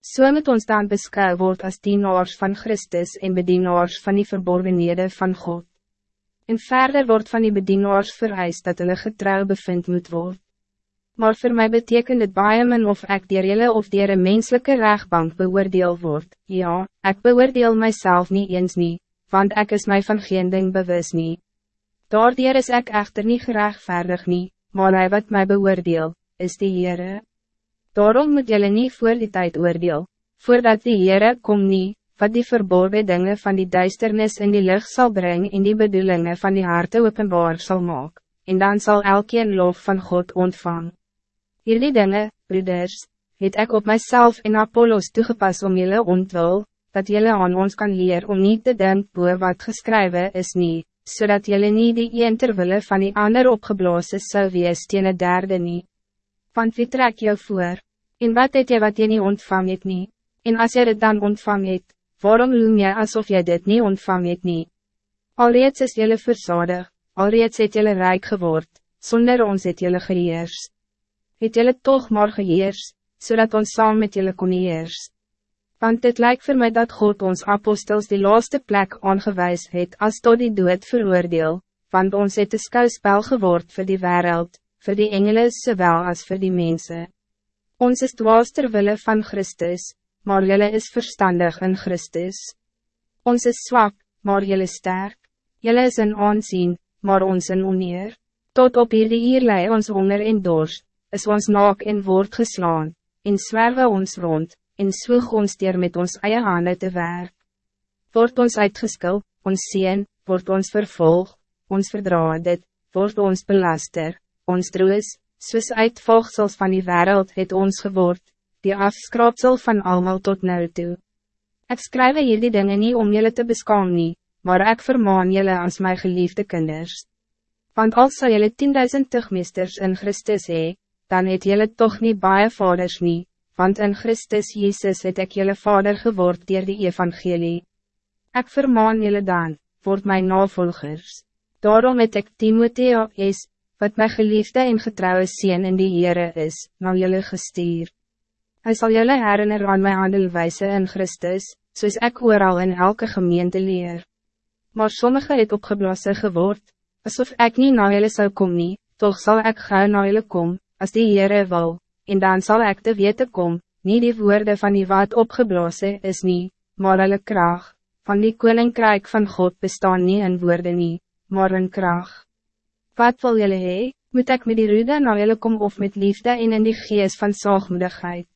So moet ons dan beskou word as dienaars van Christus en bedienaars van die verborgenhede van God. En verder wordt van die bedienaars vereist dat hulle getrouw bevind moet worden. Maar voor mij betekent het baie min of ek dier jylle of dier een menselijke rechtbank beoordeel word. Ja, ik beoordeel mijzelf niet eens niet, want ik is mij van geen ding bewust niet. Daardier is ik echter niet gerechtvaardig niet, maar hij wat mij beoordeel, is die Heere. Daarom moet jullie niet voor die tijd oordeel, voordat die Heere kom niet, wat die verborgen dingen van die duisternis in die lucht zal brengen in die bedoelingen van die harte openbaar zal maken, en dan zal elkeen lof van God ontvangen. Hierdie dinge, broeders, het ik op mijzelf en Apollos toegepast om jullie ontwil, dat jullie aan ons kan leren om niet te denken wat geschreven is niet, zodat jullie niet die een terwille van die ander opgeblazen zou wees teen een derde niet. Want wie trek jou voor? En wat het jy wat jy niet ontvang het nie? En als jy het dan ontvang het, waarom loem jy alsof jy dit niet ontvang het nie? Alreeds is jylle verzadig, alreeds het jylle rijk geword, zonder ons het jylle geheers het jullie toch maar geheers, zodat ons saam met jullie kon heers. Want het lijkt voor mij dat God ons apostels die laatste plek aangewijs het als tot die dood veroordeel, want ons het een skouspel geword voor die wereld, voor die engelen zowel als voor die mensen. Ons is dwaas wille van Christus, maar jullie is verstandig in Christus. Ons is zwak, maar jullie sterk. Jullie is een aanzien, maar ons een oneer. Tot op hierdie hier lei ons honger en dorst is ons naak en word geslaan, en zwerwe ons rond, en swoeg ons dier met ons eie hande te werk. Word ons uitgeskil, ons sien, word ons vervolg, ons verdra dit, word ons belaster, ons droes, soos uitvolgsels van die wereld het ons geword, die afskraapsel van allemaal tot nou toe. Ik schrijf hier die dingen niet om jullie te beschouwen, nie, maar ik vermaan jullie als mijn geliefde kinders. Want als zou jullie tienduizend tugmeesters in Christus hee, dan het jullie toch niet baie vaders nie, want in Christus Jezus het ik jullie vader geword dier die evangelie. Ik vermaan jullie dan, word mijn navolgers. Daarom het ik Timotheo is, wat mijn geliefde en getrouwe sien in die Heere is, na jullie gestuur. Hij zal jullie herinner aan mijn handelwijze in Christus, zoals ik ooral in elke gemeente leer. Maar sommige het opgeblassen geword, alsof ik niet naar jullie zou komen, toch zal ik gauw naar jullie komen als die Heere wil, en dan zal ik te weten kom, niet die woorden van die wat opgeblazen is niet, maar hulle kraag, van die koninkrijk van God bestaan niet in woorden niet, maar in kraag. Wat wil jullie hee, moet ik met die rude naar jullie kom of met liefde en in die geest van zorgmoedigheid?